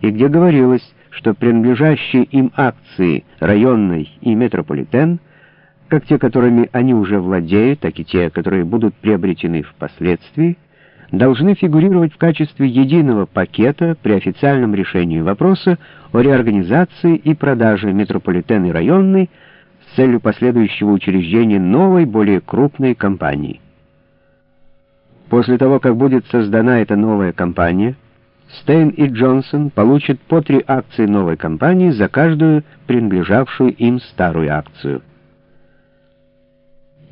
и где говорилось, что принадлежащие им акции районной и метрополитен, как те, которыми они уже владеют, так и те, которые будут приобретены впоследствии, должны фигурировать в качестве единого пакета при официальном решении вопроса о реорганизации и продаже метрополитен и районной с целью последующего учреждения новой, более крупной компании. После того, как будет создана эта новая компания, Стейн и Джонсон получат по три акции новой компании за каждую принадлежавшую им старую акцию.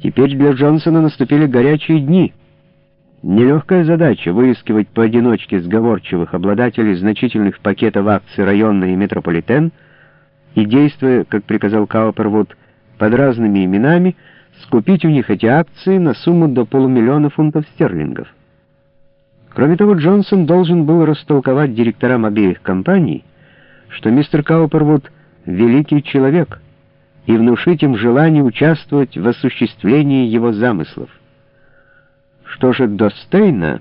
Теперь для Джонсона наступили горячие дни. Нелегкая задача выискивать поодиночке сговорчивых обладателей значительных пакетов акций районной и метрополитен и, действуя, как приказал Каупервуд, под разными именами, скупить у них эти акции на сумму до полумиллиона фунтов стерлингов. Кроме того, Джонсон должен был растолковать директорам обеих компаний, что мистер Каупервуд — великий человек, и внушить им желание участвовать в осуществлении его замыслов. Что же до Стейна,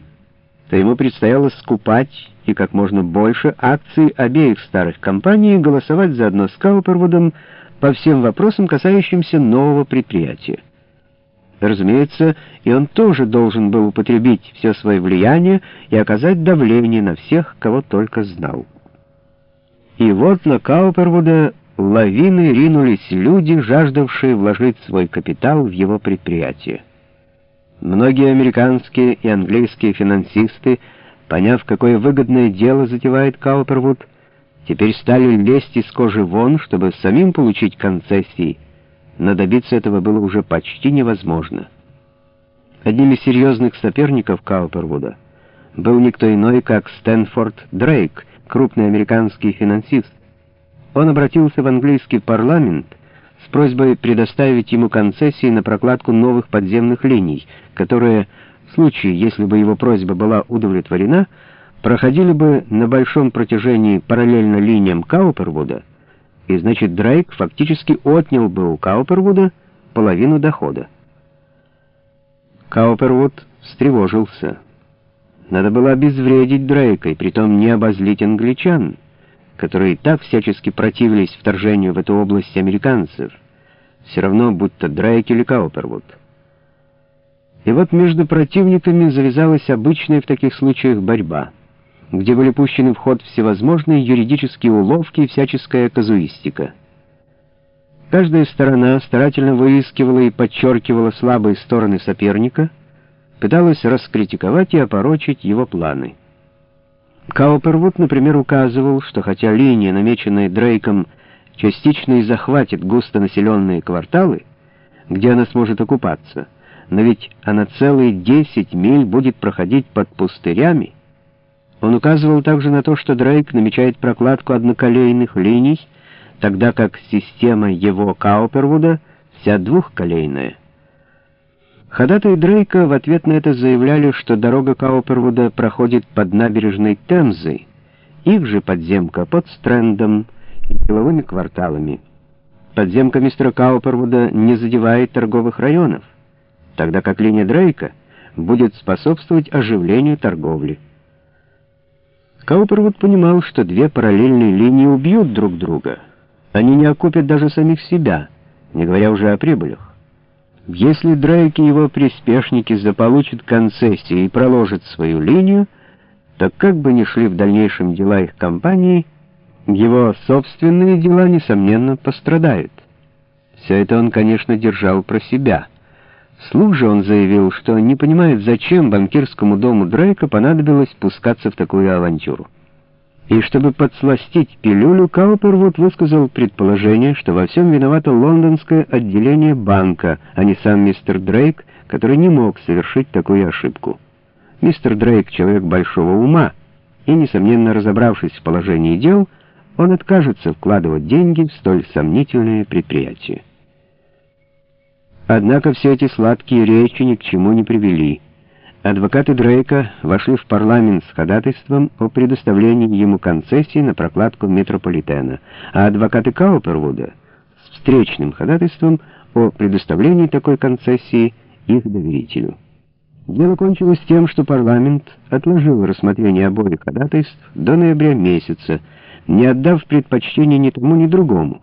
то ему предстояло скупать и как можно больше акций обеих старых компаний и голосовать заодно с Каупервудом по всем вопросам, касающимся нового предприятия. Разумеется, и он тоже должен был употребить все свое влияние и оказать давление на всех, кого только знал. И вот на Каупервуда лавины ринулись люди, жаждавшие вложить свой капитал в его предприятие. Многие американские и английские финансисты, поняв, какое выгодное дело затевает Каупервуд, теперь стали лезть из кожи вон, чтобы самим получить концессии, но добиться этого было уже почти невозможно. Одним из серьезных соперников Каупервуда был никто иной, как Стэнфорд Дрейк, крупный американский финансист. Он обратился в английский парламент с просьбой предоставить ему концессии на прокладку новых подземных линий, которые, в случае, если бы его просьба была удовлетворена, проходили бы на большом протяжении параллельно линиям Каупервуда, и значит Дрейк фактически отнял бы у Каупервуда половину дохода. Каупервуд встревожился. Надо было обезвредить Дрейка, и притом не обозлить англичан, которые так всячески противились вторжению в эту область американцев, все равно будто Дрейк или Каупервуд. И вот между противниками завязалась обычная в таких случаях борьба — где были пущены в ход всевозможные юридические уловки и всяческая казуистика. Каждая сторона старательно выискивала и подчеркивала слабые стороны соперника, пыталась раскритиковать и опорочить его планы. Каупервуд, например, указывал, что хотя линия, намеченная Дрейком, частично и захватит густонаселенные кварталы, где она сможет окупаться, но ведь она целые 10 миль будет проходить под пустырями, он указывал также на то, что Дрейк намечает прокладку одноколейных линий, тогда как система его Каупервуда вся двухколейная. Ходатые Дрейка в ответ на это заявляли, что дорога Каупервуда проходит под набережной Темзы, их же подземка под Стрендом и деловыми кварталами. Подземка мистера Каупервуда не задевает торговых районов, тогда как линия Дрейка будет способствовать оживлению торговли. Каупервуд понимал, что две параллельные линии убьют друг друга. Они не окупят даже самих себя, не говоря уже о прибылях. Если Дрейк и его приспешники заполучат концессии и проложат свою линию, то как бы ни шли в дальнейшем дела их компании, его собственные дела, несомненно, пострадают. Все это он, конечно, держал про себя — Вслух же он заявил, что не понимает, зачем банкирскому дому Дрейка понадобилось пускаться в такую авантюру. И чтобы подсластить пилюлю, Каупервуд высказал предположение, что во всем виновато лондонское отделение банка, а не сам мистер Дрейк, который не мог совершить такую ошибку. Мистер Дрейк — человек большого ума, и, несомненно, разобравшись в положении дел, он откажется вкладывать деньги в столь сомнительные предприятия. Однако все эти сладкие речи ни к чему не привели. Адвокаты Дрейка вошли в парламент с ходатайством о предоставлении ему концессии на прокладку метрополитена, а адвокаты Каупервуда с встречным ходатайством о предоставлении такой концессии их доверителю. Дело кончилось тем, что парламент отложил рассмотрение обоих ходатайств до ноября месяца, не отдав предпочтения ни тому, ни другому.